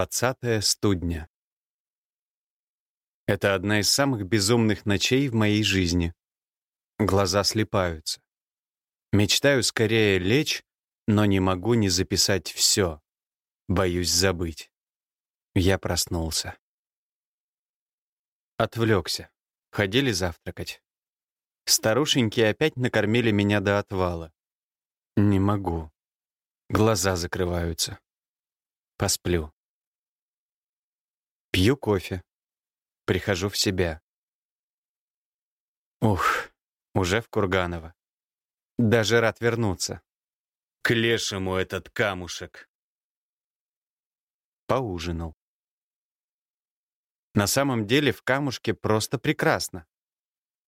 Двадцатая студня. Это одна из самых безумных ночей в моей жизни. Глаза слепаются. Мечтаю скорее лечь, но не могу не записать все. Боюсь забыть. Я проснулся. Отвлекся. Ходили завтракать. Старушеньки опять накормили меня до отвала. Не могу. Глаза закрываются. Посплю. Пью кофе. Прихожу в себя. Ух, уже в Курганово. Даже рад вернуться. К лешему этот камушек. Поужинал. На самом деле в камушке просто прекрасно.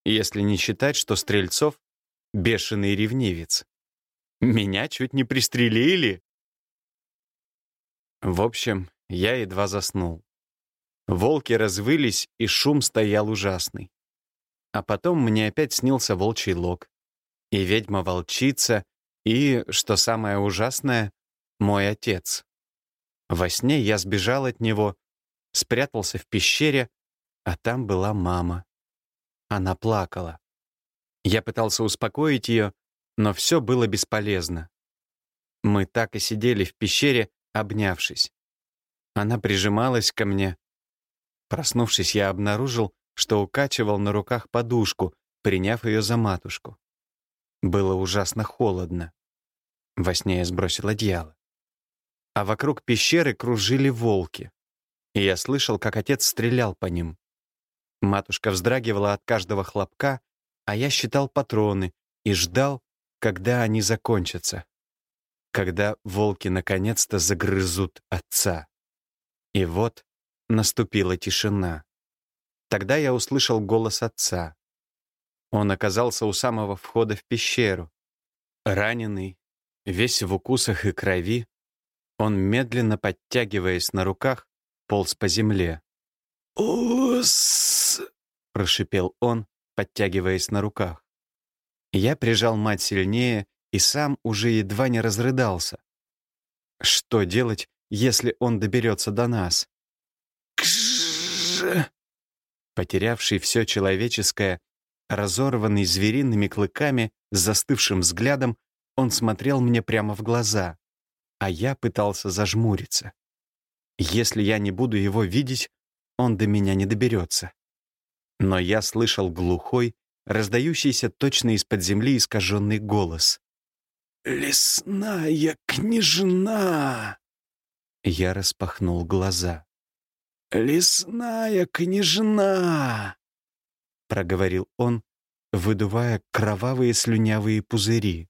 Если не считать, что Стрельцов — бешеный ревнивец. Меня чуть не пристрелили. В общем, я едва заснул. Волки развылись, и шум стоял ужасный. А потом мне опять снился волчий лог. И ведьма-волчица, и, что самое ужасное, мой отец. Во сне я сбежал от него, спрятался в пещере, а там была мама. Она плакала. Я пытался успокоить ее, но все было бесполезно. Мы так и сидели в пещере, обнявшись. Она прижималась ко мне, Проснувшись, я обнаружил, что укачивал на руках подушку, приняв ее за матушку. Было ужасно холодно. Во сне я сбросил одеяло. А вокруг пещеры кружили волки. И я слышал, как отец стрелял по ним. Матушка вздрагивала от каждого хлопка, а я считал патроны и ждал, когда они закончатся. Когда волки наконец-то загрызут отца. И вот Наступила тишина. Тогда я услышал голос отца. Он оказался у самого входа в пещеру. Раненый, весь в укусах и крови, он, медленно подтягиваясь на руках, полз по земле. «Ус!» — прошипел он, подтягиваясь на руках. Я прижал мать сильнее и сам уже едва не разрыдался. Что делать, если он доберется до нас? Же!» Потерявший все человеческое, разорванный звериными клыками, с застывшим взглядом, он смотрел мне прямо в глаза, а я пытался зажмуриться. Если я не буду его видеть, он до меня не доберется. Но я слышал глухой, раздающийся точно из-под земли искаженный голос. «Лесная княжна!» Я распахнул глаза. «Лесная княжна!» — проговорил он, выдувая кровавые слюнявые пузыри.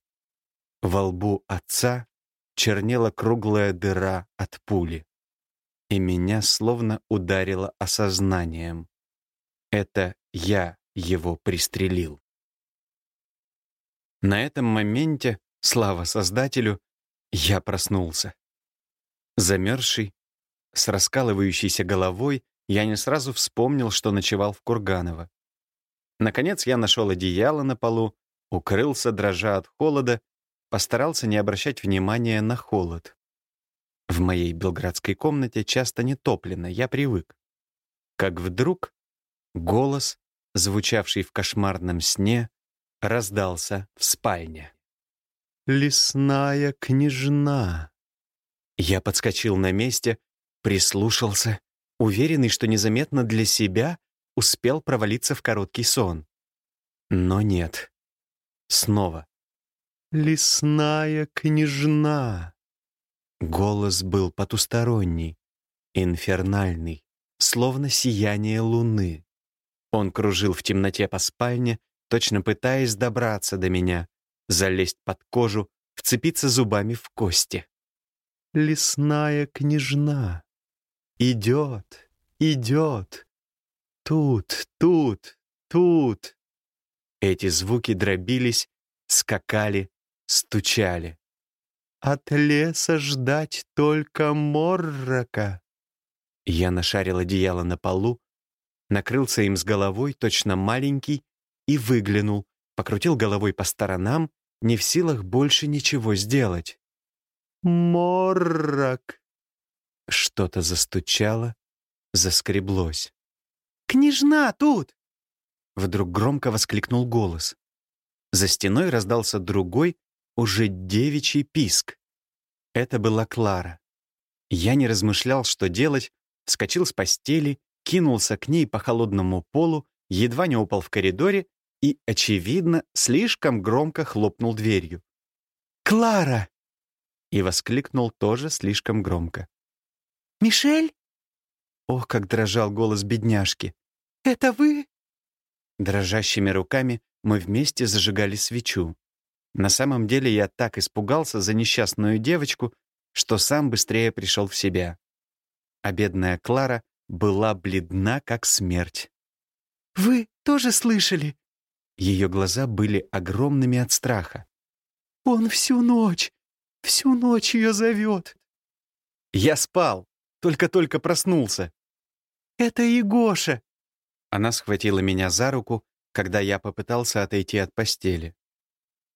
Во лбу отца чернела круглая дыра от пули. И меня словно ударило осознанием. Это я его пристрелил. На этом моменте, слава Создателю, я проснулся. Замерзший, с раскалывающейся головой я не сразу вспомнил, что ночевал в Курганово. Наконец я нашел одеяло на полу, укрылся, дрожа от холода, постарался не обращать внимания на холод. В моей белградской комнате часто не топлено, я привык. Как вдруг голос, звучавший в кошмарном сне, раздался в спальне. «Лесная княжна!» Я подскочил на месте, Прислушался, уверенный, что незаметно для себя успел провалиться в короткий сон. Но нет. Снова. «Лесная княжна!» Голос был потусторонний, инфернальный, словно сияние луны. Он кружил в темноте по спальне, точно пытаясь добраться до меня, залезть под кожу, вцепиться зубами в кости. «Лесная княжна!» Идет, идет. Тут, тут, тут. Эти звуки дробились, скакали, стучали. От леса ждать только моррока. Я нашарил одеяло на полу, накрылся им с головой, точно маленький, и выглянул, покрутил головой по сторонам, не в силах больше ничего сделать. «Моррок!» Что-то застучало, заскреблось. «Княжна тут!» Вдруг громко воскликнул голос. За стеной раздался другой, уже девичий писк. Это была Клара. Я не размышлял, что делать, вскочил с постели, кинулся к ней по холодному полу, едва не упал в коридоре и, очевидно, слишком громко хлопнул дверью. «Клара!» И воскликнул тоже слишком громко. «Мишель?» Ох, как дрожал голос бедняжки. «Это вы?» Дрожащими руками мы вместе зажигали свечу. На самом деле я так испугался за несчастную девочку, что сам быстрее пришел в себя. А бедная Клара была бледна, как смерть. «Вы тоже слышали?» Ее глаза были огромными от страха. «Он всю ночь, всю ночь ее зовет». «Я спал, только-только проснулся». «Это Егоша». Она схватила меня за руку, когда я попытался отойти от постели.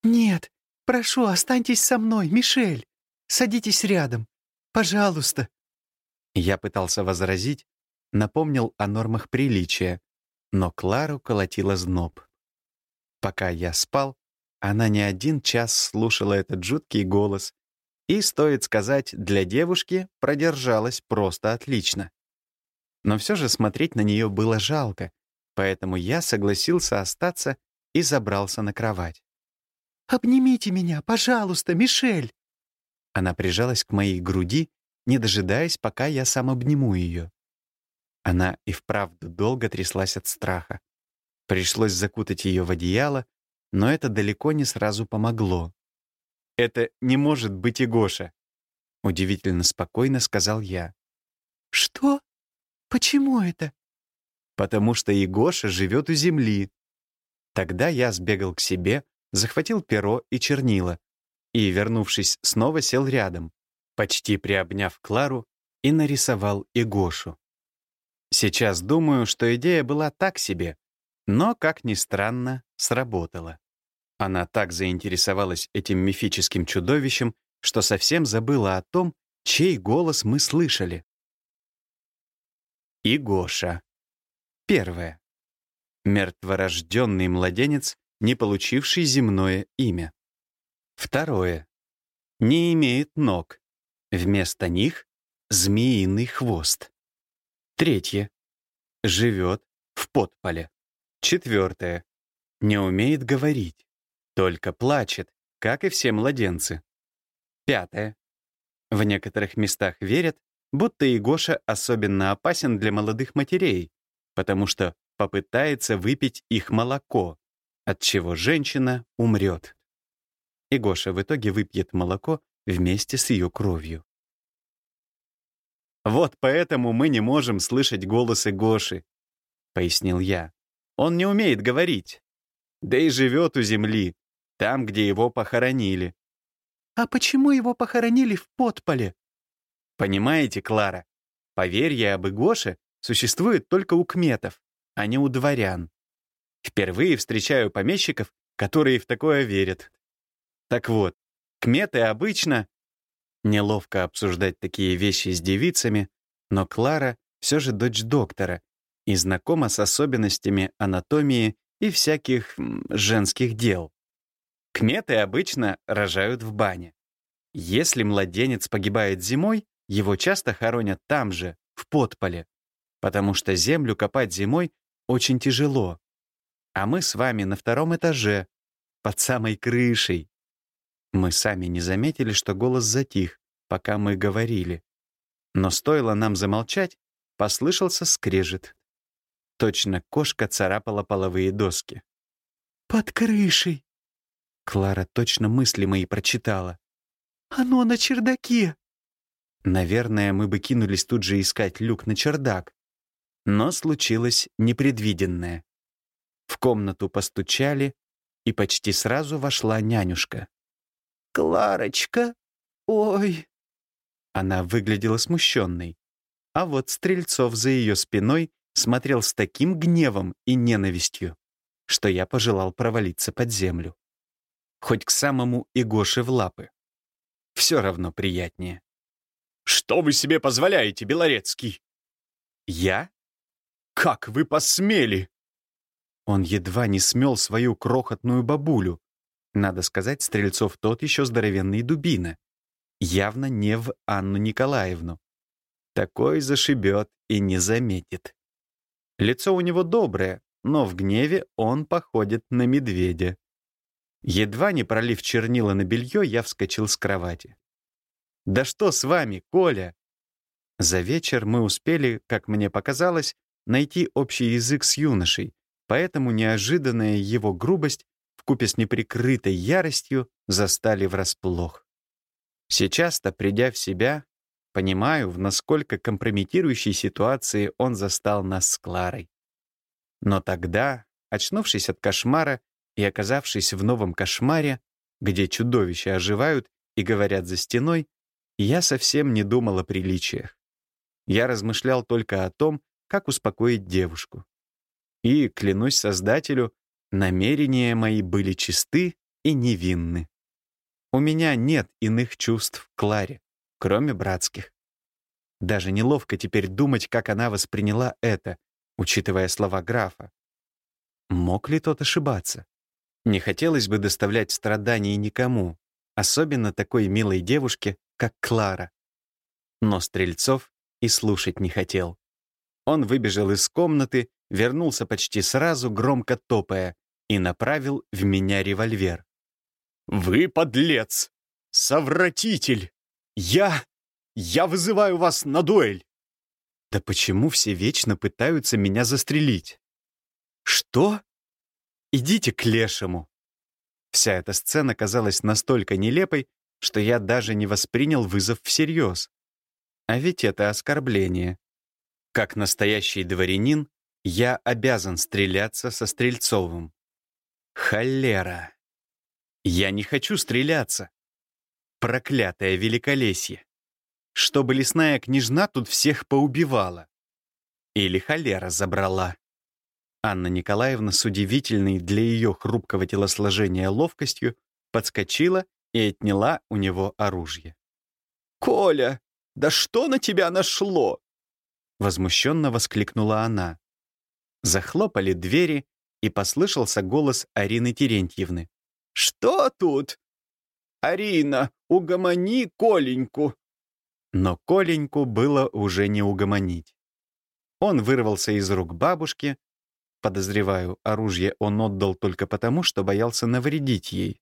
«Нет, прошу, останьтесь со мной, Мишель. Садитесь рядом. Пожалуйста». Я пытался возразить, напомнил о нормах приличия, но Клару колотила зноб. Пока я спал, она не один час слушала этот жуткий голос, и, стоит сказать, для девушки продержалась просто отлично. Но все же смотреть на нее было жалко, поэтому я согласился остаться и забрался на кровать. «Обнимите меня, пожалуйста, Мишель!» Она прижалась к моей груди, не дожидаясь, пока я сам обниму ее. Она и вправду долго тряслась от страха. Пришлось закутать ее в одеяло, но это далеко не сразу помогло. «Это не может быть Игоша», — удивительно спокойно сказал я. «Что? Почему это?» «Потому что Игоша живет у земли». Тогда я сбегал к себе, захватил перо и чернила и, вернувшись, снова сел рядом, почти приобняв Клару и нарисовал Игошу. Сейчас думаю, что идея была так себе, но, как ни странно, сработала. Она так заинтересовалась этим мифическим чудовищем, что совсем забыла о том, чей голос мы слышали. Игоша. Первое. Мертворожденный младенец, не получивший земное имя. Второе. Не имеет ног. Вместо них — змеиный хвост. Третье. Живет в подполе. Четвертое. Не умеет говорить. Только плачет, как и все младенцы. Пятое. В некоторых местах верят, будто Игоша особенно опасен для молодых матерей, потому что попытается выпить их молоко, от чего женщина умрет. Игоша в итоге выпьет молоко вместе с ее кровью. «Вот поэтому мы не можем слышать голосы Гоши», — пояснил я. «Он не умеет говорить. Да и живет у земли, там, где его похоронили». «А почему его похоронили в подполе?» «Понимаете, Клара, поверье об Игоше существует только у кметов, а не у дворян. Впервые встречаю помещиков, которые в такое верят. Так вот, кметы обычно Неловко обсуждать такие вещи с девицами, но Клара все же дочь доктора и знакома с особенностями анатомии и всяких женских дел. Кметы обычно рожают в бане. Если младенец погибает зимой, его часто хоронят там же, в подполе, потому что землю копать зимой очень тяжело. А мы с вами на втором этаже, под самой крышей. Мы сами не заметили, что голос затих, пока мы говорили. Но стоило нам замолчать, послышался скрежет. Точно кошка царапала половые доски. «Под крышей!» Клара точно мысли мои прочитала. «Оно на чердаке!» Наверное, мы бы кинулись тут же искать люк на чердак. Но случилось непредвиденное. В комнату постучали, и почти сразу вошла нянюшка. «Кларочка! Ой!» Она выглядела смущенной. А вот Стрельцов за ее спиной смотрел с таким гневом и ненавистью, что я пожелал провалиться под землю. Хоть к самому Игоше в лапы. Все равно приятнее. «Что вы себе позволяете, Белорецкий?» «Я? Как вы посмели?» Он едва не смел свою крохотную бабулю. Надо сказать, Стрельцов тот еще здоровенный дубина. Явно не в Анну Николаевну. Такой зашибет и не заметит. Лицо у него доброе, но в гневе он походит на медведя. Едва не пролив чернила на белье, я вскочил с кровати. «Да что с вами, Коля?» За вечер мы успели, как мне показалось, найти общий язык с юношей, поэтому неожиданная его грубость вкупе с неприкрытой яростью застали врасплох. Сейчас-то, придя в себя, понимаю, в насколько компрометирующей ситуации он застал нас с Кларой. Но тогда, очнувшись от кошмара и оказавшись в новом кошмаре, где чудовища оживают и говорят за стеной, я совсем не думал о приличиях. Я размышлял только о том, как успокоить девушку. И, клянусь Создателю, намерения мои были чисты и невинны. У меня нет иных чувств к Кларе, кроме братских. Даже неловко теперь думать, как она восприняла это, учитывая слова графа. Мог ли тот ошибаться? Не хотелось бы доставлять страданий никому, особенно такой милой девушке, как Клара. Но Стрельцов и слушать не хотел. Он выбежал из комнаты, вернулся почти сразу, громко топая, и направил в меня револьвер. «Вы подлец! Совратитель! Я... я вызываю вас на дуэль!» «Да почему все вечно пытаются меня застрелить?» «Что? Идите к лешему!» Вся эта сцена казалась настолько нелепой, что я даже не воспринял вызов всерьез. А ведь это оскорбление. Как настоящий дворянин, я обязан стреляться со Стрельцовым. Холера. Я не хочу стреляться. Проклятое великолесье. Чтобы лесная княжна тут всех поубивала. Или холера забрала. Анна Николаевна с удивительной для ее хрупкого телосложения ловкостью подскочила и отняла у него оружие. «Коля, да что на тебя нашло?» Возмущенно воскликнула она. Захлопали двери, и послышался голос Арины Терентьевны. «Что тут?» «Арина, угомони Коленьку!» Но Коленьку было уже не угомонить. Он вырвался из рук бабушки. Подозреваю, оружие он отдал только потому, что боялся навредить ей.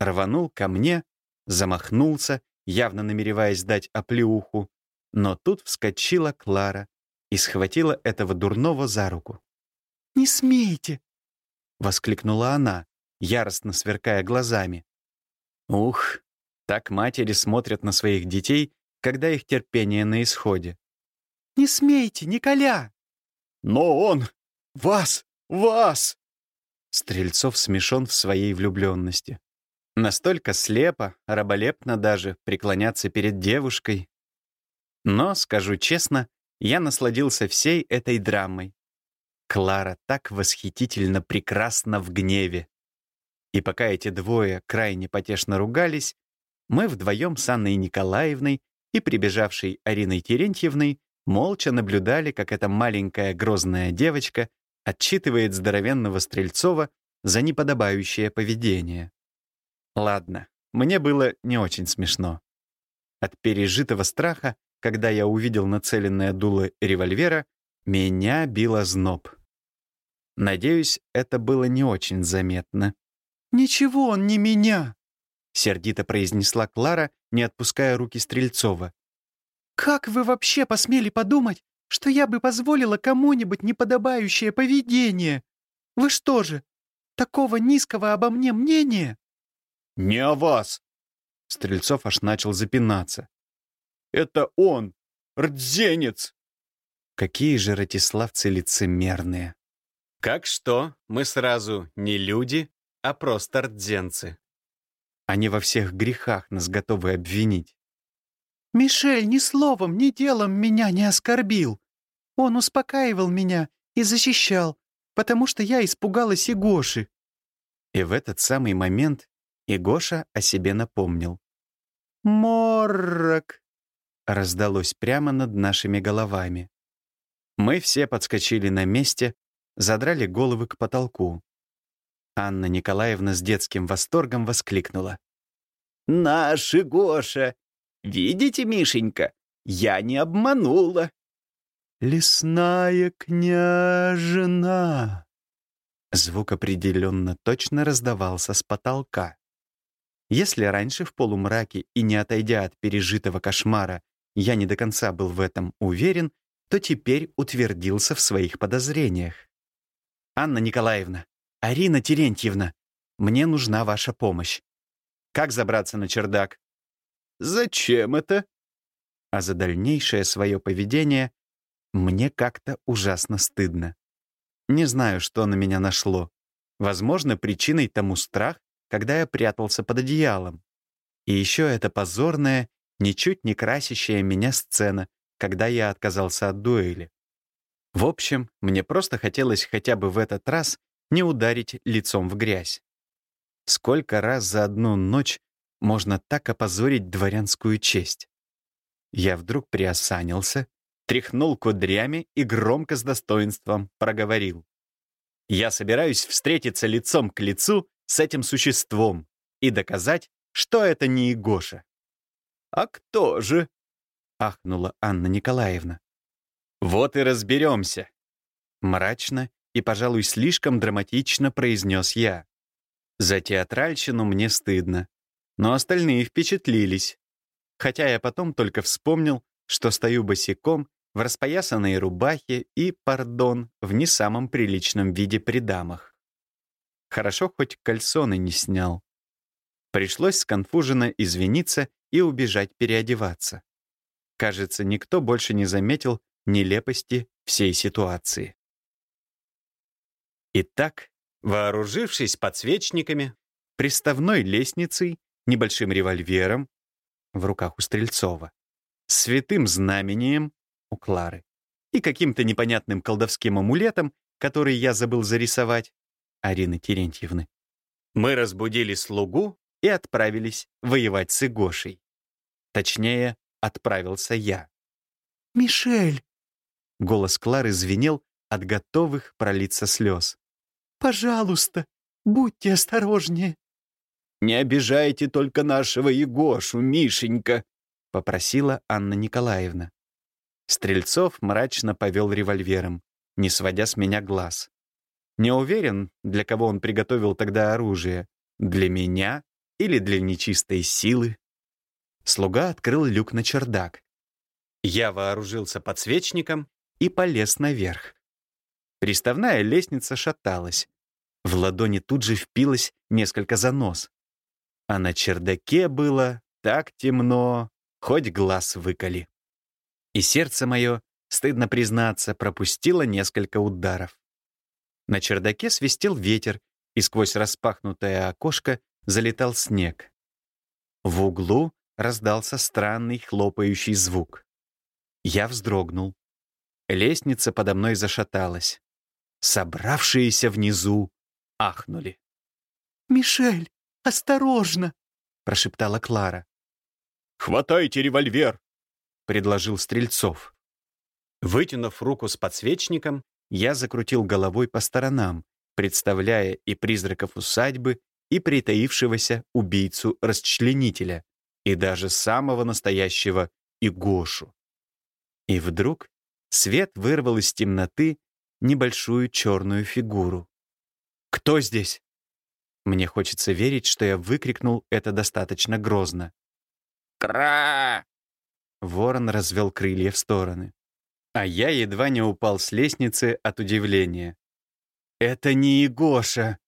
Рванул ко мне, замахнулся явно намереваясь дать оплеуху, но тут вскочила Клара и схватила этого дурного за руку. «Не смейте!» — воскликнула она, яростно сверкая глазами. Ух, так матери смотрят на своих детей, когда их терпение на исходе. «Не смейте, Николя!» «Но он! Вас! Вас!» Стрельцов смешон в своей влюбленности. Настолько слепо, раболепно даже, преклоняться перед девушкой. Но, скажу честно, я насладился всей этой драмой. Клара так восхитительно прекрасна в гневе. И пока эти двое крайне потешно ругались, мы вдвоем с Анной Николаевной и прибежавшей Ариной Терентьевной молча наблюдали, как эта маленькая грозная девочка отчитывает здоровенного Стрельцова за неподобающее поведение. Ладно, мне было не очень смешно. От пережитого страха, когда я увидел нацеленное дуло револьвера, меня било зноб. Надеюсь, это было не очень заметно. «Ничего он не меня!» — сердито произнесла Клара, не отпуская руки Стрельцова. «Как вы вообще посмели подумать, что я бы позволила кому-нибудь неподобающее поведение? Вы что же, такого низкого обо мне мнения?» «Не о вас!» Стрельцов аж начал запинаться. «Это он! Рдзенец!» Какие же ратиславцы лицемерные! Как что, мы сразу не люди, а просто рдзенцы. Они во всех грехах нас готовы обвинить. «Мишель ни словом, ни делом меня не оскорбил. Он успокаивал меня и защищал, потому что я испугалась и Гоши». И в этот самый момент и Гоша о себе напомнил. «Моррок!» раздалось прямо над нашими головами. Мы все подскочили на месте, задрали головы к потолку. Анна Николаевна с детским восторгом воскликнула. «Наши, Гоша! Видите, Мишенька, я не обманула!» «Лесная княжна!» Звук определенно точно раздавался с потолка. Если раньше в полумраке и не отойдя от пережитого кошмара, я не до конца был в этом уверен, то теперь утвердился в своих подозрениях. «Анна Николаевна, Арина Терентьевна, мне нужна ваша помощь. Как забраться на чердак?» «Зачем это?» А за дальнейшее свое поведение мне как-то ужасно стыдно. Не знаю, что на меня нашло. Возможно, причиной тому страх, когда я прятался под одеялом. И еще это позорная, ничуть не красящая меня сцена, когда я отказался от дуэли. В общем, мне просто хотелось хотя бы в этот раз не ударить лицом в грязь. Сколько раз за одну ночь можно так опозорить дворянскую честь? Я вдруг приосанился, тряхнул кудрями и громко с достоинством проговорил. «Я собираюсь встретиться лицом к лицу с этим существом и доказать, что это не Егоша». «А кто же?» — ахнула Анна Николаевна. «Вот и разберемся!» Мрачно и, пожалуй, слишком драматично произнес я. За театральщину мне стыдно, но остальные впечатлились. Хотя я потом только вспомнил, что стою босиком в распоясанной рубахе и, пардон, в не самом приличном виде при дамах. Хорошо, хоть кальсоны не снял. Пришлось сконфуженно извиниться и убежать переодеваться. Кажется, никто больше не заметил нелепости всей ситуации. Итак, вооружившись подсвечниками, приставной лестницей, небольшим револьвером в руках у Стрельцова, святым знамением у Клары и каким-то непонятным колдовским амулетом, который я забыл зарисовать, Арины Терентьевны. Мы разбудили слугу и отправились воевать с Игошей. Точнее, отправился я. «Мишель!» Голос Клары звенел от готовых пролиться слез. «Пожалуйста, будьте осторожнее!» «Не обижайте только нашего Егошу, Мишенька!» — попросила Анна Николаевна. Стрельцов мрачно повел револьвером, не сводя с меня глаз. Не уверен, для кого он приготовил тогда оружие. Для меня или для нечистой силы. Слуга открыл люк на чердак. Я вооружился подсвечником и полез наверх. Приставная лестница шаталась. В ладони тут же впилось несколько занос. А на чердаке было так темно, хоть глаз выколи. И сердце мое, стыдно признаться, пропустило несколько ударов. На чердаке свистел ветер, и сквозь распахнутое окошко залетал снег. В углу раздался странный хлопающий звук. Я вздрогнул. Лестница подо мной зашаталась. Собравшиеся внизу ахнули. «Мишель, осторожно!» — прошептала Клара. «Хватайте револьвер!» — предложил Стрельцов. Вытянув руку с подсвечником, я закрутил головой по сторонам, представляя и призраков усадьбы, и притаившегося убийцу-расчленителя, и даже самого настоящего Игошу. И вдруг свет вырвал из темноты небольшую черную фигуру. «Кто здесь?» Мне хочется верить, что я выкрикнул это достаточно грозно. «Кра!» Ворон развел крылья в стороны. А я едва не упал с лестницы от удивления. «Это не Егоша!»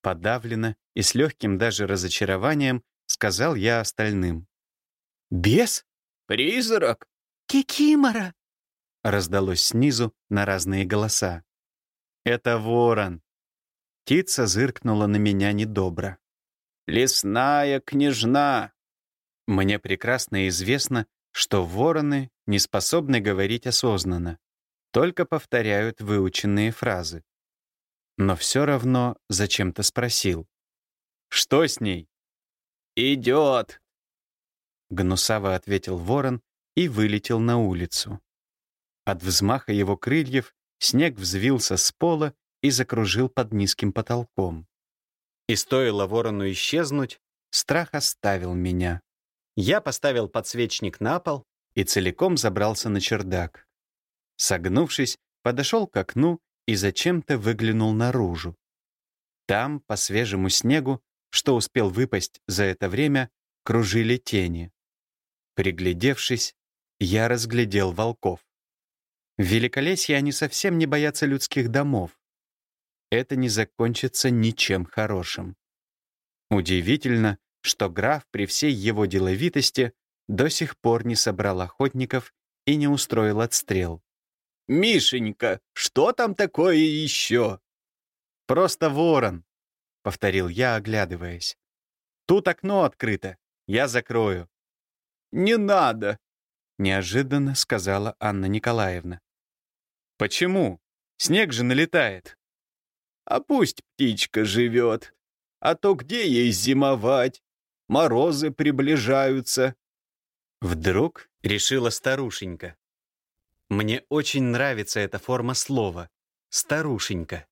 Подавленно и с легким даже разочарованием сказал я остальным. «Бес? Призрак? Кикимора!» Раздалось снизу на разные голоса. «Это ворон!» Птица зыркнула на меня недобро. «Лесная княжна!» Мне прекрасно известно, что вороны не способны говорить осознанно, только повторяют выученные фразы. Но все равно зачем-то спросил. «Что с ней?» «Идет!» Гнусаво ответил ворон и вылетел на улицу. От взмаха его крыльев снег взвился с пола и закружил под низким потолком. И стоило ворону исчезнуть, страх оставил меня. Я поставил подсвечник на пол и целиком забрался на чердак. Согнувшись, подошел к окну и зачем-то выглянул наружу. Там, по свежему снегу, что успел выпасть за это время, кружили тени. Приглядевшись, я разглядел волков. В Великолесье они совсем не боятся людских домов. Это не закончится ничем хорошим. Удивительно, что граф при всей его деловитости до сих пор не собрал охотников и не устроил отстрел. «Мишенька, что там такое еще?» «Просто ворон», — повторил я, оглядываясь. «Тут окно открыто. Я закрою». «Не надо», — неожиданно сказала Анна Николаевна. «Почему? Снег же налетает». «А пусть птичка живет. А то где ей зимовать? Морозы приближаются». Вдруг решила старушенька. Мне очень нравится эта форма слова «старушенька».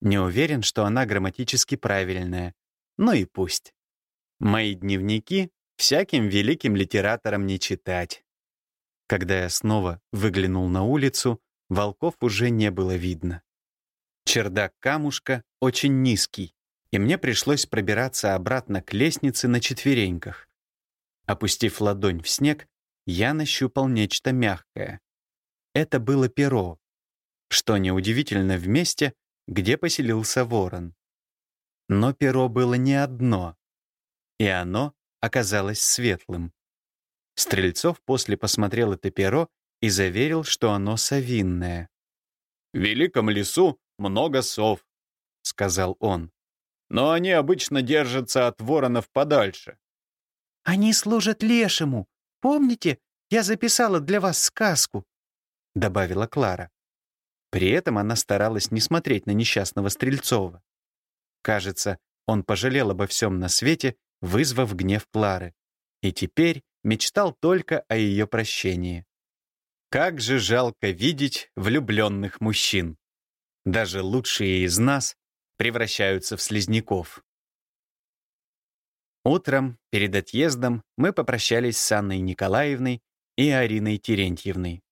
Не уверен, что она грамматически правильная. Ну и пусть. Мои дневники всяким великим литераторам не читать. Когда я снова выглянул на улицу, волков уже не было видно. Чердак камушка очень низкий, и мне пришлось пробираться обратно к лестнице на четвереньках. Опустив ладонь в снег, я нащупал нечто мягкое. Это было перо, что неудивительно в месте, где поселился ворон. Но перо было не одно, и оно оказалось светлым. Стрельцов после посмотрел это перо и заверил, что оно совинное. «В великом лесу много сов», — сказал он. «Но они обычно держатся от воронов подальше». «Они служат лешему. Помните, я записала для вас сказку?» — добавила Клара. При этом она старалась не смотреть на несчастного Стрельцова. Кажется, он пожалел обо всем на свете, вызвав гнев Клары, и теперь мечтал только о ее прощении. Как же жалко видеть влюбленных мужчин. Даже лучшие из нас превращаются в слизняков. Утром, перед отъездом, мы попрощались с Анной Николаевной и Ариной Терентьевной.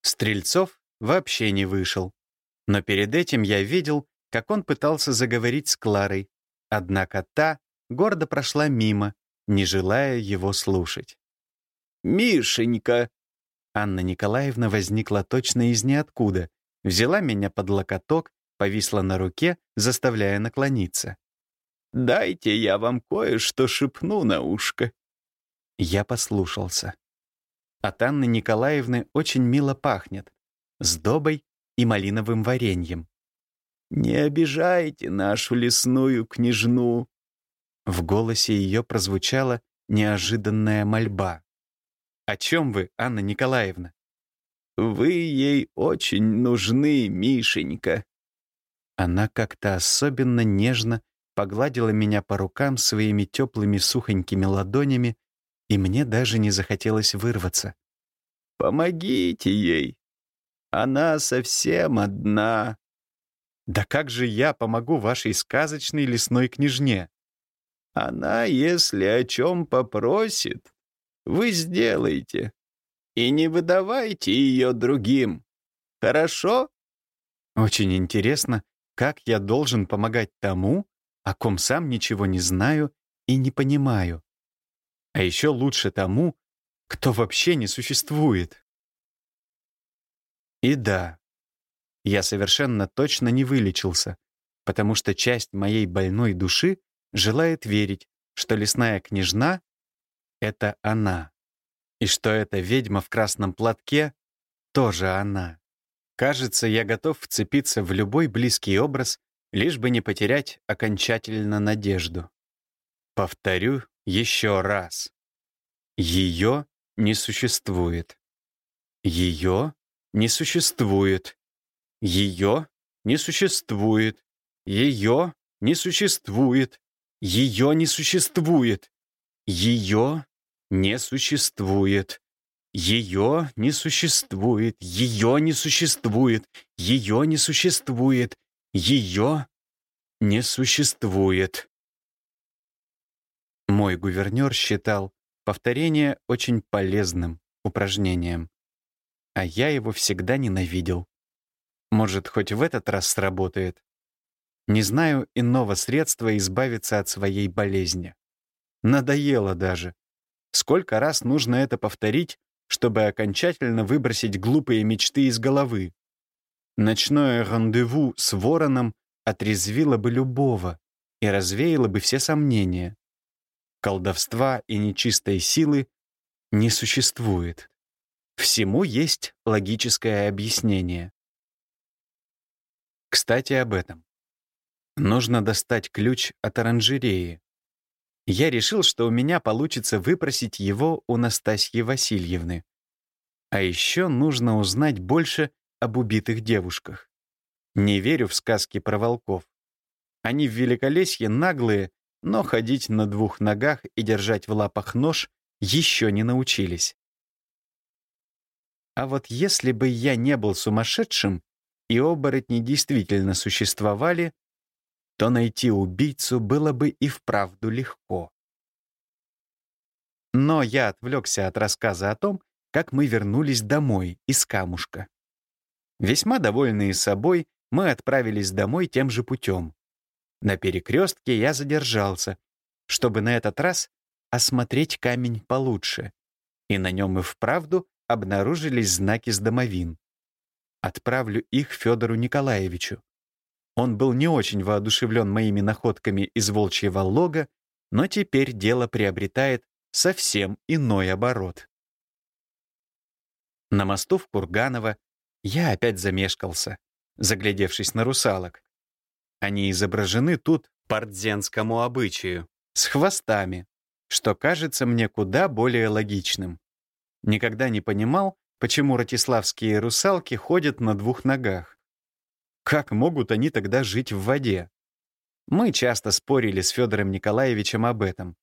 Стрельцов вообще не вышел. Но перед этим я видел, как он пытался заговорить с Кларой, однако та гордо прошла мимо, не желая его слушать. «Мишенька!» Анна Николаевна возникла точно из ниоткуда, взяла меня под локоток, повисла на руке, заставляя наклониться. «Дайте я вам кое-что шепну на ушко». Я послушался. От Анны Николаевны очень мило пахнет, сдобой и малиновым вареньем. «Не обижайте нашу лесную княжну!» В голосе ее прозвучала неожиданная мольба. «О чем вы, Анна Николаевна?» «Вы ей очень нужны, Мишенька». Она как-то особенно нежно погладила меня по рукам своими теплыми сухонькими ладонями, и мне даже не захотелось вырваться. «Помогите ей, она совсем одна». «Да как же я помогу вашей сказочной лесной княжне?» «Она, если о чем попросит, вы сделаете. И не выдавайте ее другим. Хорошо?» «Очень интересно, как я должен помогать тому, о ком сам ничего не знаю и не понимаю. А еще лучше тому, кто вообще не существует». И да, я совершенно точно не вылечился, потому что часть моей больной души желает верить, что лесная княжна — это она, и что эта ведьма в красном платке — тоже она. Кажется, я готов вцепиться в любой близкий образ, лишь бы не потерять окончательно надежду. Повторю еще раз. Ее не существует. Ее не существует. Ее не существует. Ее не существует. Ее не существует. Ее не существует. Ее не существует, ее не существует, ее не существует, ее не существует. Мой гувернер считал повторение очень полезным упражнением, а я его всегда ненавидел. Может, хоть в этот раз сработает. Не знаю иного средства избавиться от своей болезни. Надоело даже. Сколько раз нужно это повторить, чтобы окончательно выбросить глупые мечты из головы? Ночное рандеву с вороном отрезвило бы любого и развеяло бы все сомнения. Колдовства и нечистой силы не существует. Всему есть логическое объяснение. Кстати, об этом. Нужно достать ключ от оранжереи. Я решил, что у меня получится выпросить его у Настасьи Васильевны. А еще нужно узнать больше об убитых девушках. Не верю в сказки про волков. Они в Великолесье наглые, но ходить на двух ногах и держать в лапах нож еще не научились. А вот если бы я не был сумасшедшим, и оборотни действительно существовали, то найти убийцу было бы и вправду легко. Но я отвлекся от рассказа о том, как мы вернулись домой из камушка. Весьма довольные собой, мы отправились домой тем же путем. На перекрестке я задержался, чтобы на этот раз осмотреть камень получше. И на нем и вправду обнаружились знаки с домовин. Отправлю их Федору Николаевичу. Он был не очень воодушевлен моими находками из волчьего лога, но теперь дело приобретает совсем иной оборот. На мосту в Курганово я опять замешкался заглядевшись на русалок. Они изображены тут по рдзенскому обычаю, с хвостами, что кажется мне куда более логичным. Никогда не понимал, почему ратиславские русалки ходят на двух ногах. Как могут они тогда жить в воде? Мы часто спорили с Федором Николаевичем об этом.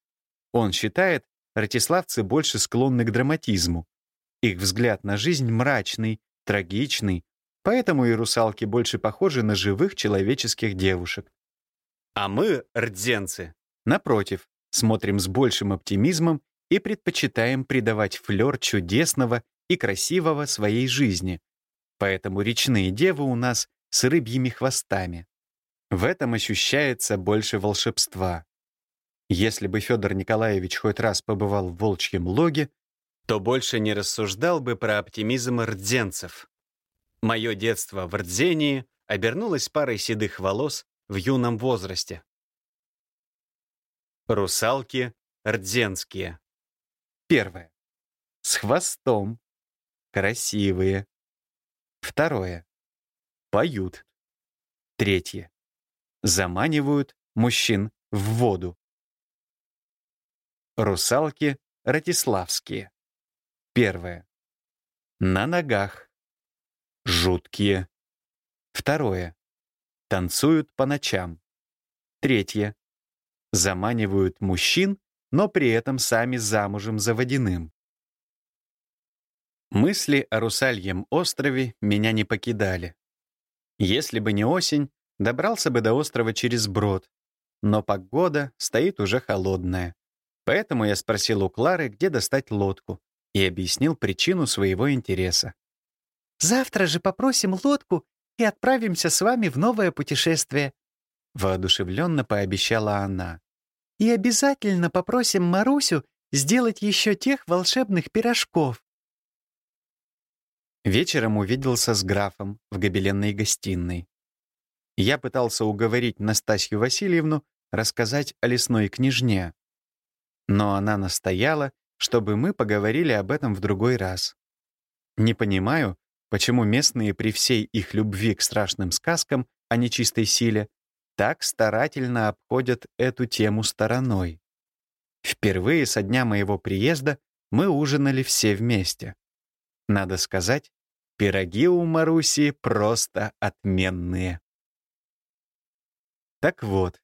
Он считает, ратиславцы больше склонны к драматизму. Их взгляд на жизнь мрачный, трагичный, Поэтому и русалки больше похожи на живых человеческих девушек. А мы, рдзенцы, напротив, смотрим с большим оптимизмом и предпочитаем придавать флёр чудесного и красивого своей жизни. Поэтому речные девы у нас с рыбьими хвостами. В этом ощущается больше волшебства. Если бы Федор Николаевич хоть раз побывал в волчьем логе, то больше не рассуждал бы про оптимизм рдзенцев. Мое детство в Рдзении обернулось парой седых волос в юном возрасте. Русалки рдзенские. Первое. С хвостом. Красивые. Второе. Поют. Третье. Заманивают мужчин в воду. Русалки ратиславские. Первое. На ногах. Жуткие. Второе. Танцуют по ночам. Третье. Заманивают мужчин, но при этом сами замужем за водяным. Мысли о Русальем острове меня не покидали. Если бы не осень, добрался бы до острова через брод. Но погода стоит уже холодная. Поэтому я спросил у Клары, где достать лодку, и объяснил причину своего интереса. Завтра же попросим лодку и отправимся с вами в новое путешествие», — воодушевленно пообещала она. «И обязательно попросим Марусю сделать еще тех волшебных пирожков». Вечером увиделся с графом в гобеленной гостиной. Я пытался уговорить Настасью Васильевну рассказать о лесной княжне. Но она настояла, чтобы мы поговорили об этом в другой раз. Не понимаю, почему местные при всей их любви к страшным сказкам о нечистой силе так старательно обходят эту тему стороной. Впервые со дня моего приезда мы ужинали все вместе. Надо сказать, пироги у Маруси просто отменные. Так вот,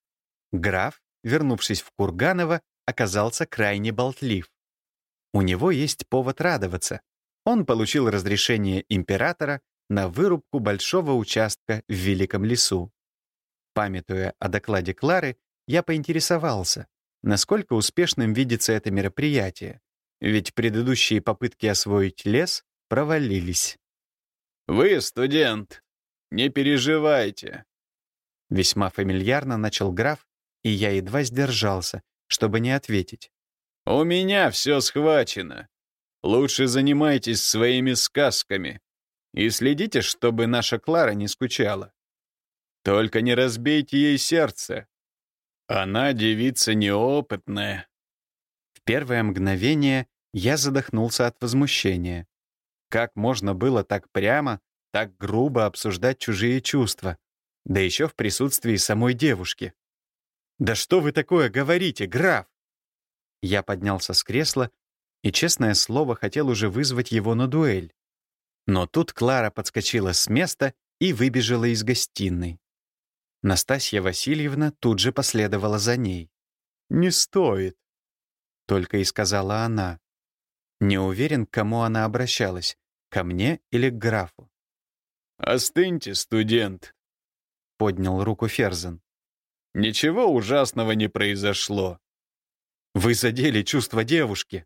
граф, вернувшись в Курганово, оказался крайне болтлив. У него есть повод радоваться, Он получил разрешение императора на вырубку большого участка в Великом лесу. Памятуя о докладе Клары, я поинтересовался, насколько успешным видится это мероприятие, ведь предыдущие попытки освоить лес провалились. «Вы студент, не переживайте», — весьма фамильярно начал граф, и я едва сдержался, чтобы не ответить. «У меня все схвачено. Лучше занимайтесь своими сказками и следите, чтобы наша Клара не скучала. Только не разбейте ей сердце. Она девица неопытная». В первое мгновение я задохнулся от возмущения. Как можно было так прямо, так грубо обсуждать чужие чувства, да еще в присутствии самой девушки? «Да что вы такое говорите, граф?» Я поднялся с кресла и, честное слово, хотел уже вызвать его на дуэль. Но тут Клара подскочила с места и выбежала из гостиной. Настасья Васильевна тут же последовала за ней. «Не стоит», — только и сказала она. Не уверен, к кому она обращалась, ко мне или к графу. «Остыньте, студент», — поднял руку Ферзен. «Ничего ужасного не произошло. Вы задели чувства девушки».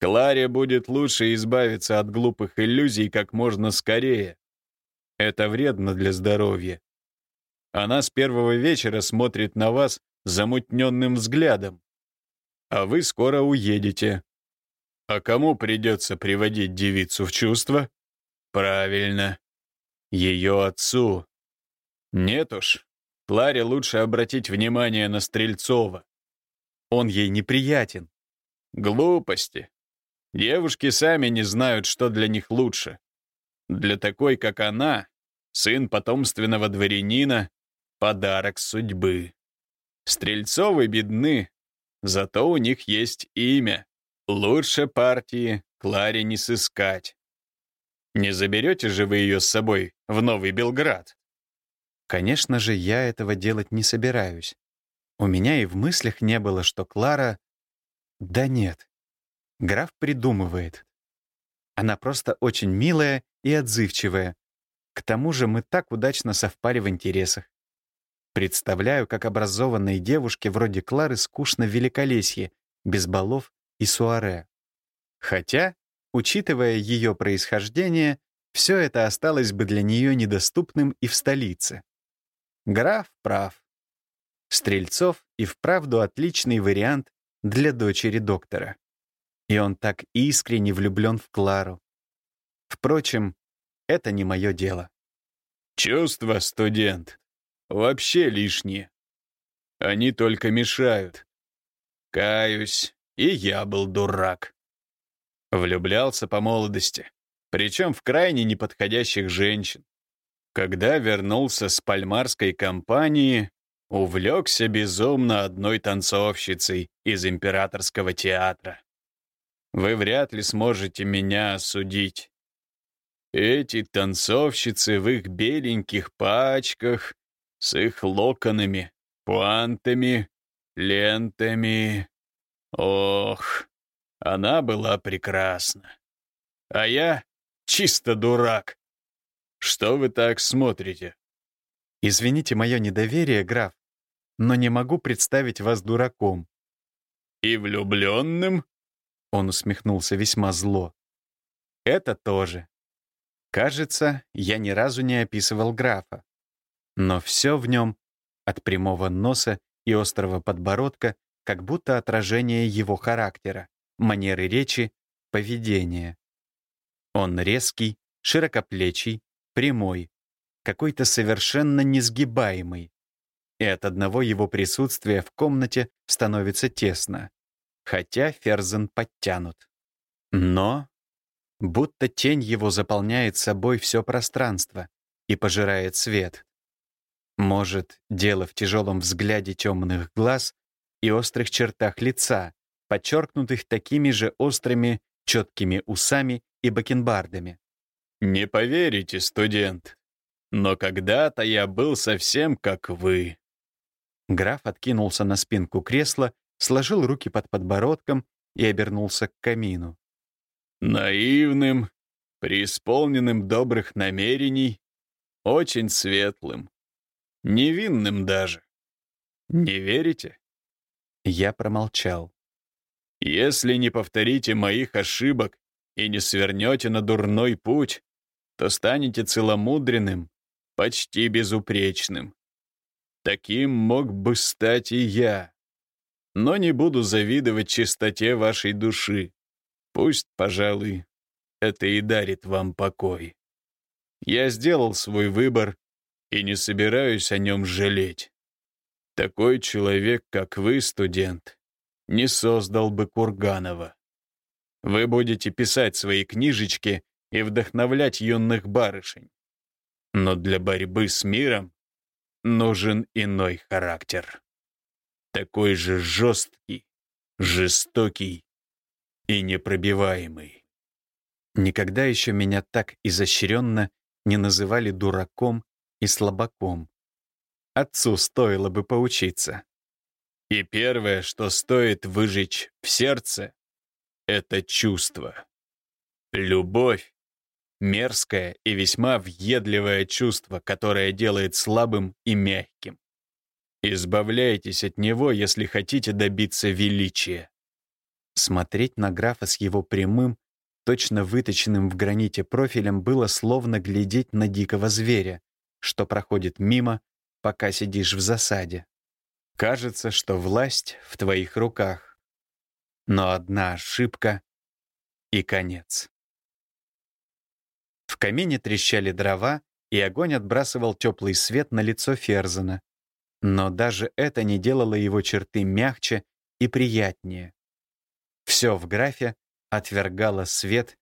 Кларе будет лучше избавиться от глупых иллюзий как можно скорее. Это вредно для здоровья. Она с первого вечера смотрит на вас замутненным взглядом. А вы скоро уедете. А кому придется приводить девицу в чувство? Правильно. Ее отцу. Нет уж. Кларе лучше обратить внимание на Стрельцова. Он ей неприятен. Глупости. Девушки сами не знают, что для них лучше. Для такой, как она, сын потомственного дворянина — подарок судьбы. Стрельцовы бедны, зато у них есть имя. Лучше партии Кларе не сыскать. Не заберете же вы ее с собой в Новый Белград? Конечно же, я этого делать не собираюсь. У меня и в мыслях не было, что Клара... Да нет. Граф придумывает. Она просто очень милая и отзывчивая. К тому же мы так удачно совпали в интересах. Представляю, как образованной девушке вроде Клары скучно Великолесье, без балов и суаре. Хотя, учитывая ее происхождение, все это осталось бы для нее недоступным и в столице. Граф прав. Стрельцов и вправду отличный вариант для дочери доктора. И он так искренне влюблен в Клару. Впрочем, это не мое дело. Чувства, студент, вообще лишние. Они только мешают. Каюсь, и я был дурак. Влюблялся по молодости, причем в крайне неподходящих женщин. Когда вернулся с пальмарской компании, увлекся безумно одной танцовщицей из императорского театра. Вы вряд ли сможете меня осудить. Эти танцовщицы в их беленьких пачках, с их локонами, пуантами, лентами, Ох, она была прекрасна. А я чисто дурак. Что вы так смотрите? Извините мое недоверие, граф, но не могу представить вас дураком. И влюбленным? Он усмехнулся весьма зло. Это тоже. Кажется, я ни разу не описывал графа. Но все в нем, от прямого носа и острого подбородка как будто отражение его характера, манеры речи, поведения. Он резкий, широкоплечий, прямой, какой-то совершенно несгибаемый. И от одного его присутствия в комнате становится тесно, хотя Ферзен подтянут. Но будто тень его заполняет собой все пространство и пожирает свет. Может, дело в тяжелом взгляде темных глаз и острых чертах лица, подчеркнутых такими же острыми, четкими усами и бакенбардами. «Не поверите, студент, но когда-то я был совсем как вы». Граф откинулся на спинку кресла, сложил руки под подбородком и обернулся к камину. Наивным, преисполненным добрых намерений, очень светлым, невинным даже. Не верите? Я промолчал. Если не повторите моих ошибок и не свернете на дурной путь, то станете целомудренным, почти безупречным. Таким мог бы стать и я. Но не буду завидовать чистоте вашей души. Пусть, пожалуй, это и дарит вам покой. Я сделал свой выбор и не собираюсь о нем жалеть. Такой человек, как вы, студент, не создал бы Курганова. Вы будете писать свои книжечки и вдохновлять юных барышень. Но для борьбы с миром нужен иной характер. Такой же жесткий, жестокий и непробиваемый. Никогда еще меня так изощренно не называли дураком и слабаком. Отцу стоило бы поучиться. И первое, что стоит выжечь в сердце, это чувство. Любовь — мерзкое и весьма въедливое чувство, которое делает слабым и мягким. Избавляйтесь от него, если хотите добиться величия. Смотреть на графа с его прямым, точно выточенным в граните профилем было словно глядеть на дикого зверя, что проходит мимо, пока сидишь в засаде. Кажется, что власть в твоих руках. Но одна ошибка — и конец. В камине трещали дрова, и огонь отбрасывал теплый свет на лицо Ферзена. Но даже это не делало его черты мягче и приятнее. Все в графе отвергало свет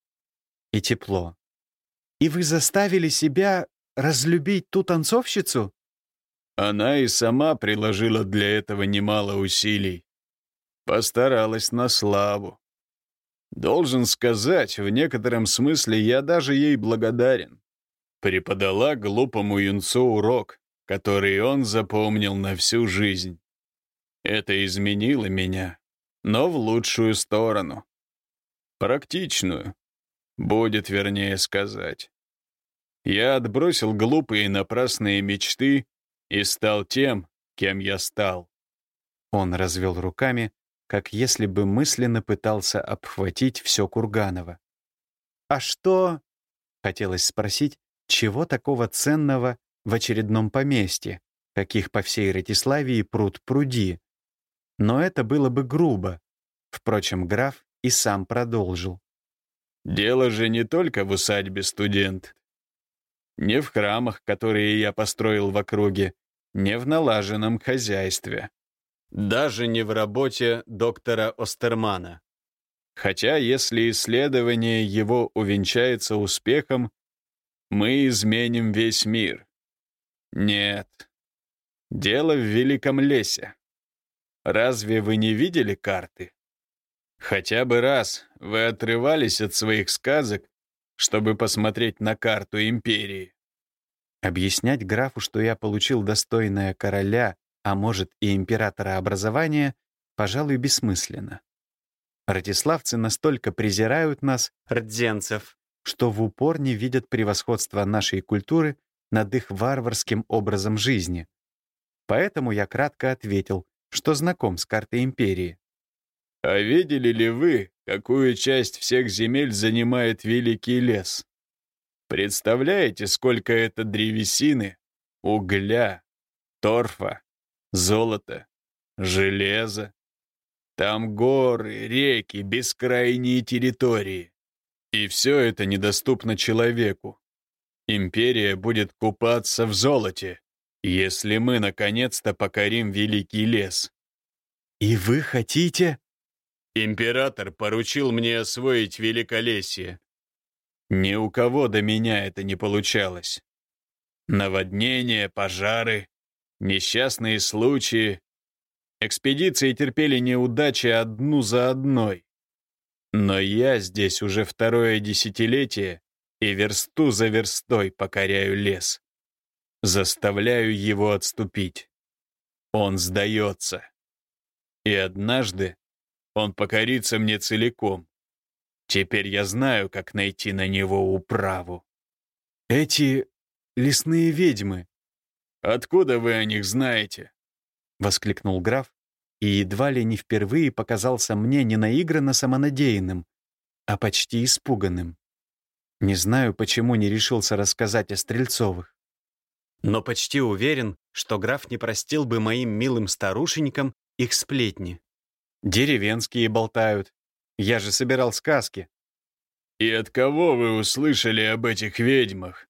и тепло. «И вы заставили себя разлюбить ту танцовщицу?» Она и сама приложила для этого немало усилий. Постаралась на славу. Должен сказать, в некотором смысле я даже ей благодарен. Преподала глупому юнцу урок, который он запомнил на всю жизнь. Это изменило меня, но в лучшую сторону. Практичную, будет вернее сказать. Я отбросил глупые и напрасные мечты и стал тем, кем я стал. Он развел руками, как если бы мысленно пытался обхватить все Курганова. «А что?» — хотелось спросить, чего такого ценного в очередном поместье, каких по всей Ратиславии пруд пруди. Но это было бы грубо. Впрочем, граф и сам продолжил. «Дело же не только в усадьбе студент. Не в храмах, которые я построил в округе, не в налаженном хозяйстве. Даже не в работе доктора Остермана. Хотя, если исследование его увенчается успехом, мы изменим весь мир. Нет. Дело в Великом лесе. Разве вы не видели карты? Хотя бы раз вы отрывались от своих сказок, чтобы посмотреть на карту империи. Объяснять графу, что я получил достойное короля, а может и императора образования, пожалуй, бессмысленно. Ратиславцы настолько презирают нас, рдзенцев, что в упор не видят превосходства нашей культуры над их варварским образом жизни. Поэтому я кратко ответил, что знаком с картой империи. «А видели ли вы, какую часть всех земель занимает Великий лес? Представляете, сколько это древесины, угля, торфа, золота, железа? Там горы, реки, бескрайние территории. И все это недоступно человеку. Империя будет купаться в золоте, если мы наконец-то покорим Великий лес. «И вы хотите?» Император поручил мне освоить Великолесье. Ни у кого до меня это не получалось. Наводнения, пожары, несчастные случаи. Экспедиции терпели неудачи одну за одной. Но я здесь уже второе десятилетие и версту за верстой покоряю лес. Заставляю его отступить. Он сдается. И однажды он покорится мне целиком. Теперь я знаю, как найти на него управу. Эти лесные ведьмы. Откуда вы о них знаете? Воскликнул граф, и едва ли не впервые показался мне не наигранно самонадеянным, а почти испуганным. Не знаю, почему не решился рассказать о Стрельцовых. Но почти уверен, что граф не простил бы моим милым старушенькам их сплетни. Деревенские болтают. Я же собирал сказки. «И от кого вы услышали об этих ведьмах?»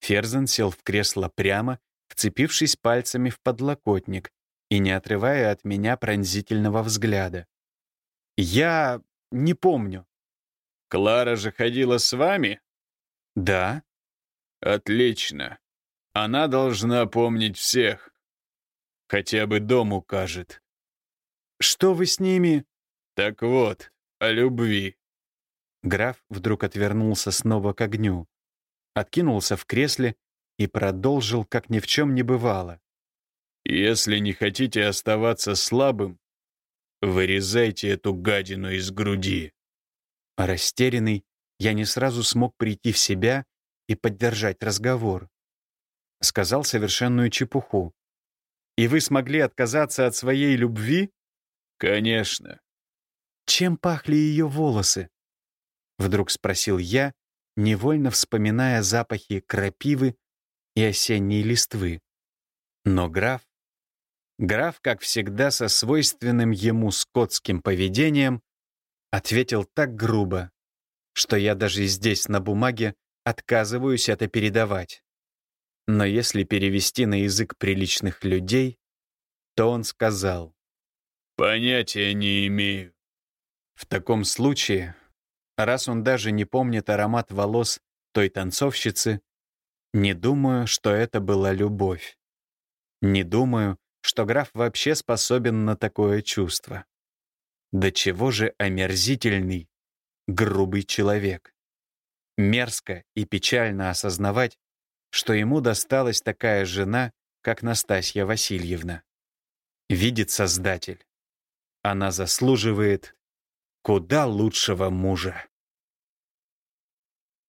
Ферзен сел в кресло прямо, вцепившись пальцами в подлокотник и не отрывая от меня пронзительного взгляда. «Я не помню». «Клара же ходила с вами?» «Да». «Отлично. Она должна помнить всех. Хотя бы дом укажет». «Что вы с ними?» «Так вот, о любви». Граф вдруг отвернулся снова к огню, откинулся в кресле и продолжил, как ни в чем не бывало. «Если не хотите оставаться слабым, вырезайте эту гадину из груди». Растерянный, я не сразу смог прийти в себя и поддержать разговор. Сказал совершенную чепуху. «И вы смогли отказаться от своей любви?» «Конечно». «Чем пахли ее волосы?» Вдруг спросил я, невольно вспоминая запахи крапивы и осенней листвы. Но граф... Граф, как всегда, со свойственным ему скотским поведением, ответил так грубо, что я даже здесь, на бумаге, отказываюсь это передавать. Но если перевести на язык приличных людей, то он сказал. «Понятия не имею». В таком случае Раз он даже не помнит аромат волос той танцовщицы, не думаю, что это была любовь. Не думаю, что граф вообще способен на такое чувство. До чего же омерзительный, грубый человек. Мерзко и печально осознавать, что ему досталась такая жена, как Настасья Васильевна. Видит Создатель. Она заслуживает куда лучшего мужа.